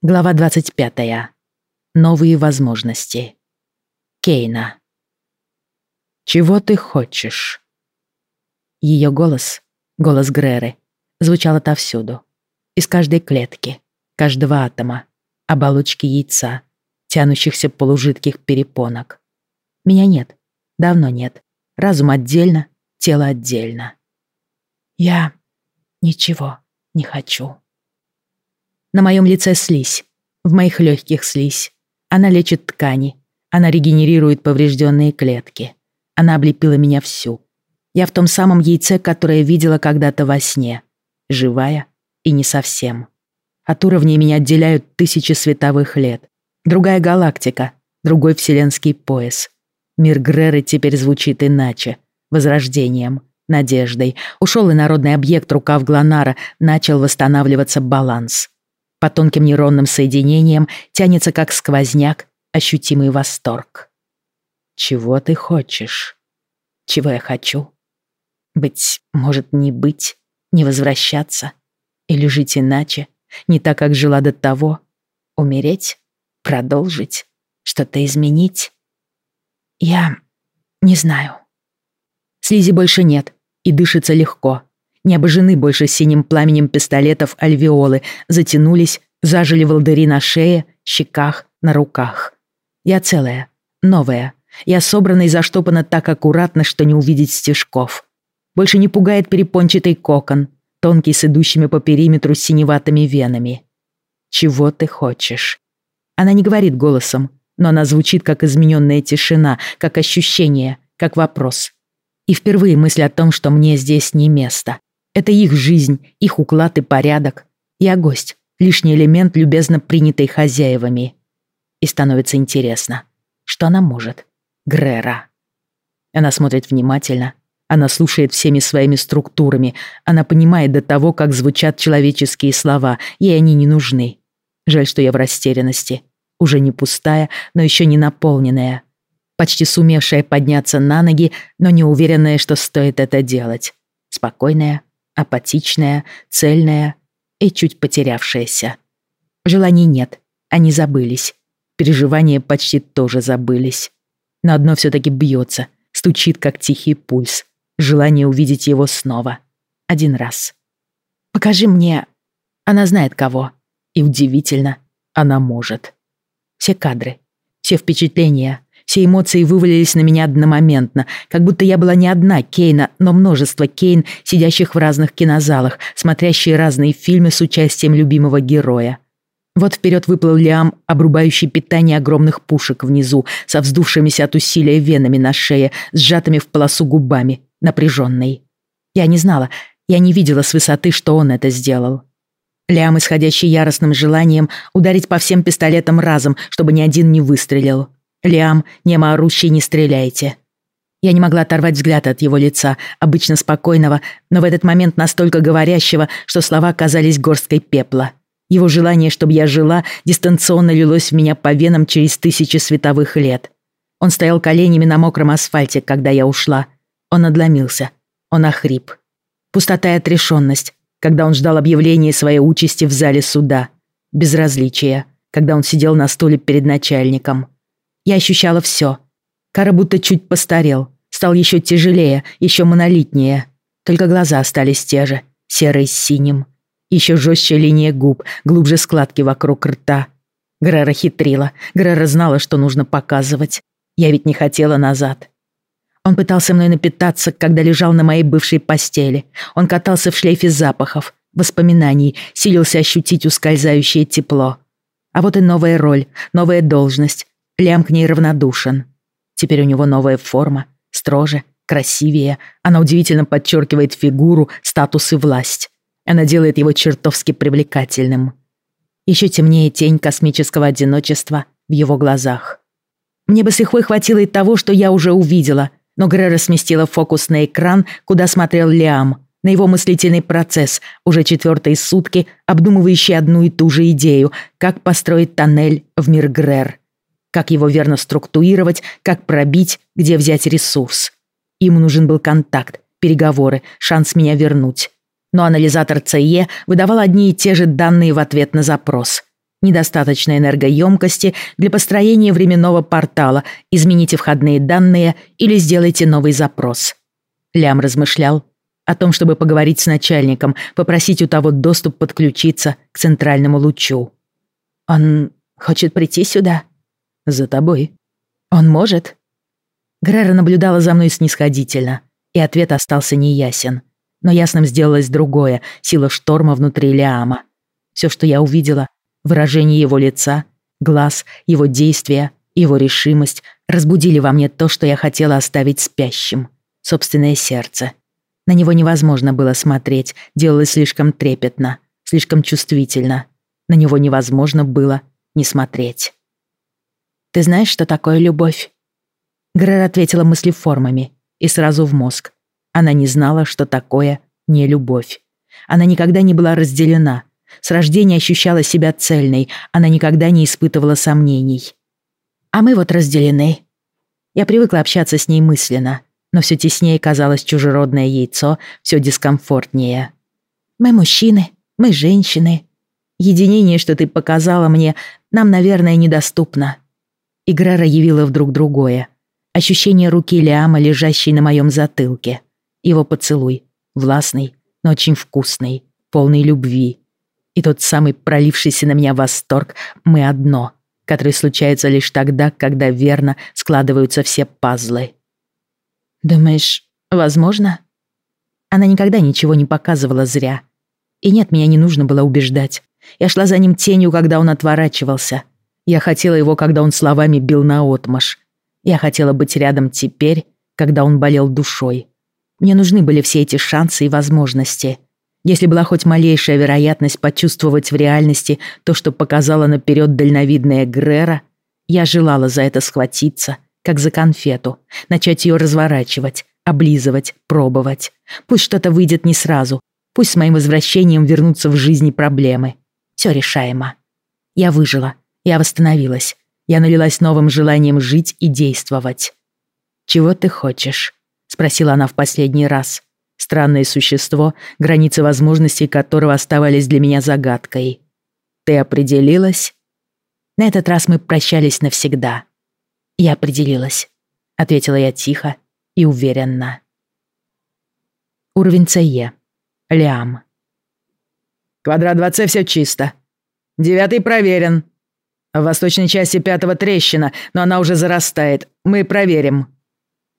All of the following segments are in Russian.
Глава 25. Новые возможности. Кейна. «Чего ты хочешь?» Ее голос, голос Греры, звучал отовсюду. Из каждой клетки, каждого атома, оболочки яйца, тянущихся полужидких перепонок. Меня нет, давно нет. Разум отдельно, тело отдельно. Я ничего не хочу. На моем лице слизь, в моих легких слизь. Она лечит ткани, она регенерирует поврежденные клетки. Она облепила меня всю. Я в том самом яйце, которое видела когда-то во сне. Живая и не совсем. От уровней меня отделяют тысячи световых лет. Другая галактика, другой вселенский пояс. Мир Греры теперь звучит иначе. Возрождением, надеждой. Ушел и народный объект рукав Глонара, начал восстанавливаться баланс. По тонким нейронным соединениям тянется как сквозняк ощутимый восторг. Чего ты хочешь? Чего я хочу? Быть, может, не быть, не возвращаться? Или жить иначе, не так, как жила до того? Умереть? Продолжить? Что-то изменить? Я не знаю. Слизи больше нет, и дышится легко. Не обожжены больше синим пламенем пистолетов альвеолы, затянулись, зажили волдыри на шее, щеках, на руках. Я целая, новая. Я собрана и заштопана так аккуратно, что не увидеть стежков. Больше не пугает перепончатый кокон, тонкий с идущими по периметру синеватыми венами. «Чего ты хочешь?» Она не говорит голосом, но она звучит как измененная тишина, как ощущение, как вопрос. И впервые мысль о том, что мне здесь не место. Это их жизнь, их уклад и порядок. Я гость, лишний элемент, любезно принятый хозяевами. И становится интересно, что она может. Грера. Она смотрит внимательно, она слушает всеми своими структурами, она понимает до того, как звучат человеческие слова, ей они не нужны. Жаль, что я в растерянности. Уже не пустая, но еще не наполненная. Почти сумевшая подняться на ноги, но не уверенная, что стоит это делать. Спокойная, апатичная, цельная и чуть потерявшаяся. Желаний нет, они забылись. Переживания почти тоже забылись. Но одно все-таки бьется, стучит, как тихий пульс. Желание увидеть его снова. Один раз. «Покажи мне...» Она знает кого. И удивительно, она может. Все кадры, все впечатления, все эмоции вывалились на меня одномоментно, как будто я была не одна Кейна, но множество Кейн, сидящих в разных кинозалах, смотрящие разные фильмы с участием любимого героя. Вот вперед выплыл Лиам, обрубающий питание огромных пушек внизу, со вздувшимися от усилия венами на шее, сжатыми в полосу губами, напряженной. Я не знала, я не видела с высоты, что он это сделал. Лиам, исходящий яростным желанием ударить по всем пистолетам разом, чтобы ни один не выстрелил. Лиам, немо орущий, не стреляйте. Я не могла оторвать взгляд от его лица, обычно спокойного, но в этот момент настолько говорящего, что слова казались горсткой пепла. Его желание, чтобы я жила, дистанционно лилось в меня по венам через тысячи световых лет. Он стоял коленями на мокром асфальте, когда я ушла. Он надломился. Он охрип. Пустота и отрешенность, когда он ждал объявления своей участи в зале суда. Безразличие, когда он сидел на стуле перед начальником. Я ощущала все. Кара будто чуть постарел, стал еще тяжелее, еще монолитнее. Только глаза остались те же, серые с синим. Еще жестче линия губ, глубже складки вокруг рта. Грера хитрила. Грера знала, что нужно показывать. Я ведь не хотела назад. Он пытался мной напитаться, когда лежал на моей бывшей постели. Он катался в шлейфе запахов, воспоминаний, силился ощутить ускользающее тепло. А вот и новая роль, новая должность, Лям к ней равнодушен. Теперь у него новая форма, строже, красивее. Она удивительно подчеркивает фигуру, статус и власть. Она делает его чертовски привлекательным. Еще темнее тень космического одиночества в его глазах. Мне бы с лихвой хватило и того, что я уже увидела, но Грера сместила фокус на экран, куда смотрел Лиам, на его мыслительный процесс, уже четвертые сутки, обдумывающий одну и ту же идею, как построить тоннель в мир Грер как его верно структурировать, как пробить, где взять ресурс. Ему нужен был контакт, переговоры, шанс меня вернуть. Но анализатор ЦЕ выдавал одни и те же данные в ответ на запрос. недостаточно энергоемкости для построения временного портала, измените входные данные или сделайте новый запрос. Лям размышлял о том, чтобы поговорить с начальником, попросить у того доступ подключиться к центральному лучу. «Он хочет прийти сюда?» «За тобой». «Он может?» Грера наблюдала за мной снисходительно, и ответ остался неясен. Но ясным сделалось другое — сила шторма внутри Лиама. Все, что я увидела, выражение его лица, глаз, его действия, его решимость разбудили во мне то, что я хотела оставить спящим. Собственное сердце. На него невозможно было смотреть, делалось слишком трепетно, слишком чувствительно. На него невозможно было не смотреть. «Ты знаешь, что такое любовь?» Грэр ответила мыслеформами и сразу в мозг. Она не знала, что такое не любовь. Она никогда не была разделена. С рождения ощущала себя цельной, она никогда не испытывала сомнений. А мы вот разделены. Я привыкла общаться с ней мысленно, но все теснее казалось чужеродное яйцо, все дискомфортнее. Мы мужчины, мы женщины. Единение, что ты показала мне, нам, наверное, недоступно. Играра явила вдруг другое. Ощущение руки Лиама, лежащей на моем затылке. Его поцелуй, властный, но очень вкусный, полный любви. И тот самый пролившийся на меня восторг «мы одно», который случается лишь тогда, когда верно складываются все пазлы. «Думаешь, возможно?» Она никогда ничего не показывала зря. И нет, меня не нужно было убеждать. Я шла за ним тенью, когда он отворачивался. Я хотела его, когда он словами бил наотмашь. Я хотела быть рядом теперь, когда он болел душой. Мне нужны были все эти шансы и возможности. Если была хоть малейшая вероятность почувствовать в реальности то, что показала наперед дальновидная Грера, я желала за это схватиться, как за конфету, начать ее разворачивать, облизывать, пробовать. Пусть что-то выйдет не сразу, пусть с моим возвращением вернутся в жизни проблемы. Все решаемо. Я выжила, я восстановилась, я налилась новым желанием жить и действовать. «Чего ты хочешь?» — спросила она в последний раз. Странное существо, границы возможностей которого оставались для меня загадкой. «Ты определилась?» На этот раз мы прощались навсегда. «Я определилась», — ответила я тихо и уверенно. Уровень ЦЕ. Лиам. «Квадрат 2С все чисто. Девятый проверен», в восточной части пятого трещина, но она уже зарастает. Мы проверим».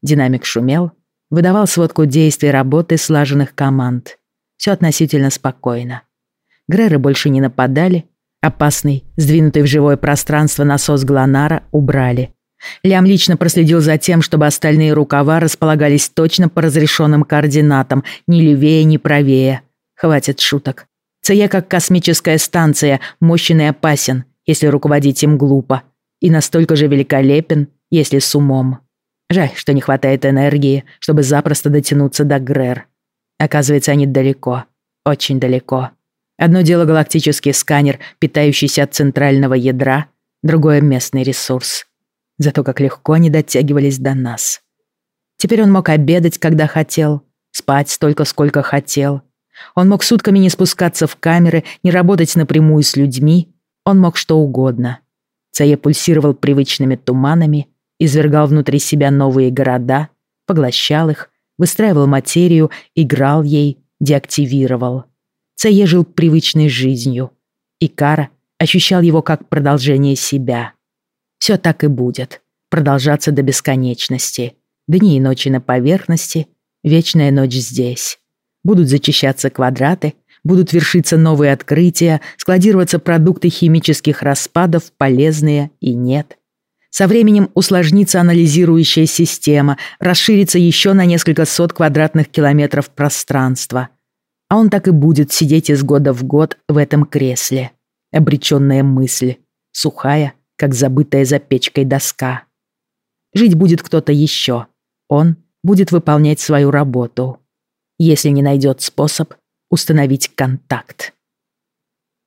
Динамик шумел, выдавал сводку действий работы слаженных команд. Все относительно спокойно. Греры больше не нападали. Опасный, сдвинутый в живое пространство насос Глонара убрали. Лям лично проследил за тем, чтобы остальные рукава располагались точно по разрешенным координатам, ни левее, ни правее. Хватит шуток. ЦЕ как космическая станция, мощен и опасен если руководить им глупо, и настолько же великолепен, если с умом. Жаль, что не хватает энергии, чтобы запросто дотянуться до Грэр. Оказывается, они далеко, очень далеко. Одно дело галактический сканер, питающийся от центрального ядра, другое — местный ресурс. Зато как легко они дотягивались до нас. Теперь он мог обедать, когда хотел, спать столько, сколько хотел. Он мог сутками не спускаться в камеры, не работать напрямую с людьми, он мог что угодно. Цае пульсировал привычными туманами, извергал внутри себя новые города, поглощал их, выстраивал материю, играл ей, деактивировал. Цае жил привычной жизнью. И Кара ощущал его как продолжение себя. Все так и будет. Продолжаться до бесконечности. Дни и ночи на поверхности, вечная ночь здесь. Будут зачищаться квадраты, будут вершиться новые открытия, складироваться продукты химических распадов, полезные и нет. Со временем усложнится анализирующая система, расширится еще на несколько сот квадратных километров пространства. А он так и будет сидеть из года в год в этом кресле. Обреченная мысль, сухая, как забытая за печкой доска. Жить будет кто-то еще. Он будет выполнять свою работу. Если не найдет способ, установить контакт.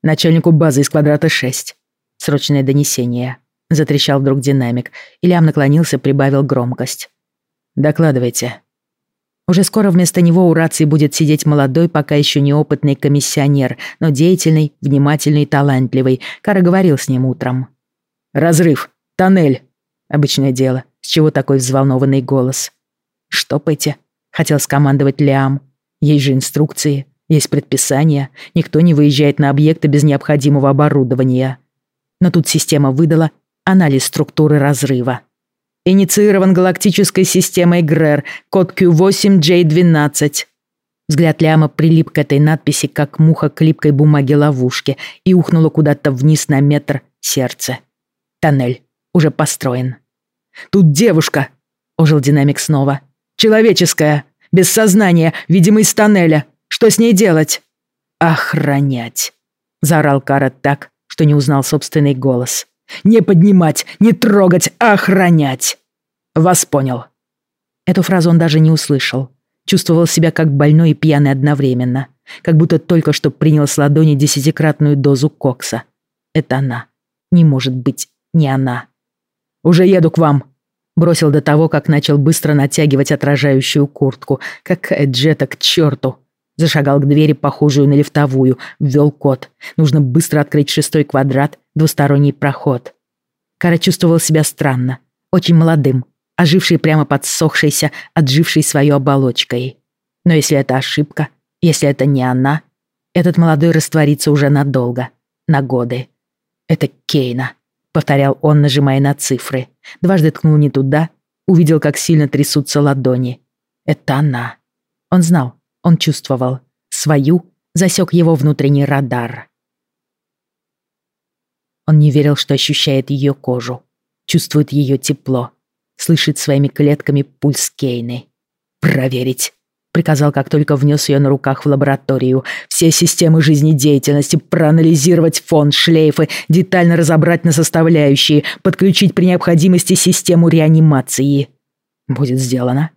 Начальнику базы из квадрата 6. Срочное донесение. Затрещал вдруг динамик. Ильям наклонился, прибавил громкость. «Докладывайте». Уже скоро вместо него у рации будет сидеть молодой, пока еще неопытный комиссионер, но деятельный, внимательный и талантливый. Кара говорил с ним утром. «Разрыв! Тоннель!» Обычное дело. С чего такой взволнованный голос? «Штопайте!» — хотел скомандовать Лиам. «Есть же инструкции, есть предписания. Никто не выезжает на объекты без необходимого оборудования». Но тут система выдала анализ структуры разрыва. Инициирован галактической системой ГРЭР, код Q8J12. Взгляд Ляма прилип к этой надписи, как муха к липкой бумаге ловушки, и ухнуло куда-то вниз на метр сердце. Тоннель уже построен. «Тут девушка!» — ожил динамик снова. «Человеческая, без сознания, видимо, из тоннеля. Что с ней делать?» «Охранять!» — заорал Кара так, что не узнал собственный голос. Не поднимать, не трогать, охранять. Вас понял. Эту фразу он даже не услышал. Чувствовал себя как больной и пьяный одновременно. Как будто только что принял с ладони десятикратную дозу кокса. Это она. Не может быть, не она. «Уже еду к вам», Бросил до того, как начал быстро натягивать отражающую куртку. Как Эджета к черту. Зашагал к двери, похожую на лифтовую, ввел код. Нужно быстро открыть шестой квадрат, двусторонний проход. Кара чувствовал себя странно, очень молодым, оживший прямо подсохшейся, отжившей своей оболочкой. Но если это ошибка, если это не она, этот молодой растворится уже надолго, на годы. Это Кейна, повторял он, нажимая на цифры. Дважды ткнул не туда, увидел, как сильно трясутся ладони. Это она. Он знал, он чувствовал. Свою засек его внутренний радар. Он не верил, что ощущает ее кожу, чувствует ее тепло, слышит своими клетками пульс Кейны. «Проверить», — приказал, как только внес ее на руках в лабораторию. «Все системы жизнедеятельности, проанализировать фон, шлейфы, детально разобрать на составляющие, подключить при необходимости систему реанимации». «Будет сделано»,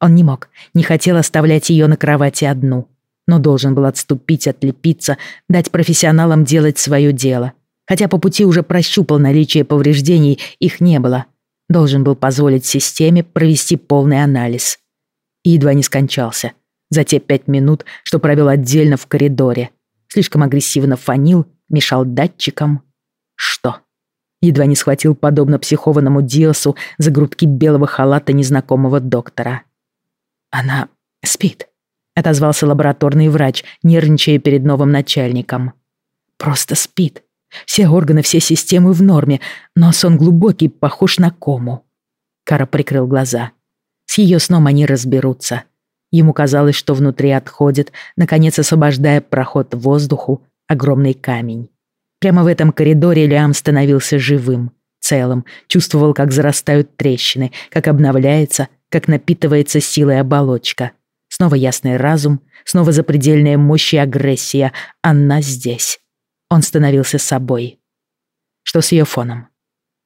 он не мог, не хотел оставлять ее на кровати одну, но должен был отступить, отлепиться, дать профессионалам делать свое дело. Хотя по пути уже прощупал наличие повреждений, их не было. Должен был позволить системе провести полный анализ. И едва не скончался. За те пять минут, что провел отдельно в коридоре. Слишком агрессивно фонил, мешал датчикам. Что? Едва не схватил, подобно психованному Диосу, за грудки белого халата незнакомого доктора. «Она спит», — отозвался лабораторный врач, нервничая перед новым начальником. «Просто спит. Все органы, все системы в норме, но сон глубокий, похож на кому». Кара прикрыл глаза. С ее сном они разберутся. Ему казалось, что внутри отходит, наконец освобождая проход воздуху, огромный камень. Прямо в этом коридоре Лиам становился живым, целым, чувствовал, как зарастают трещины, как обновляется, как напитывается силой оболочка. Снова ясный разум, снова запредельная мощь и агрессия. Она здесь. Он становился собой. Что с ее фоном?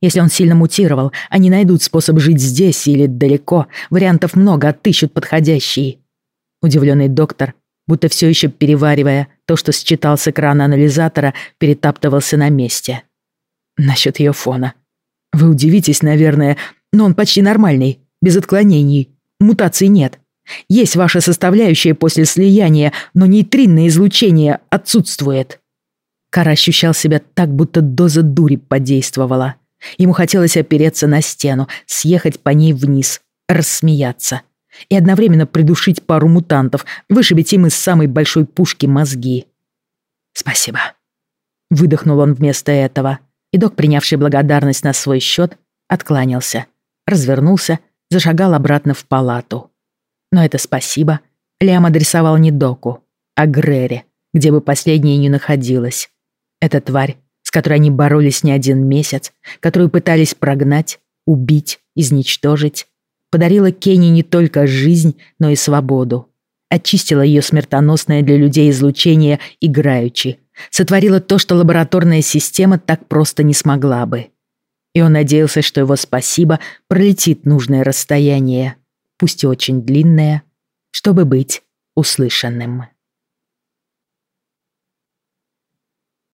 Если он сильно мутировал, они найдут способ жить здесь или далеко. Вариантов много, отыщут подходящий. Удивленный доктор, будто все еще переваривая то, что считал с экрана анализатора, перетаптывался на месте. Насчет ее фона. Вы удивитесь, наверное, но он почти нормальный без отклонений. Мутаций нет. Есть ваша составляющая после слияния, но нейтринное излучение отсутствует. Кара ощущал себя так, будто доза дури подействовала. Ему хотелось опереться на стену, съехать по ней вниз, рассмеяться. И одновременно придушить пару мутантов, вышибить им из самой большой пушки мозги. «Спасибо». Выдохнул он вместо этого. И док, принявший благодарность на свой счет, откланялся, развернулся зашагал обратно в палату. Но это спасибо Лиам адресовал не Доку, а Грере, где бы последняя не находилась. Эта тварь, с которой они боролись не один месяц, которую пытались прогнать, убить, изничтожить, подарила Кенни не только жизнь, но и свободу. Очистила ее смертоносное для людей излучение играючи, сотворила то, что лабораторная система так просто не смогла бы и он надеялся, что его спасибо пролетит нужное расстояние, пусть и очень длинное, чтобы быть услышанным.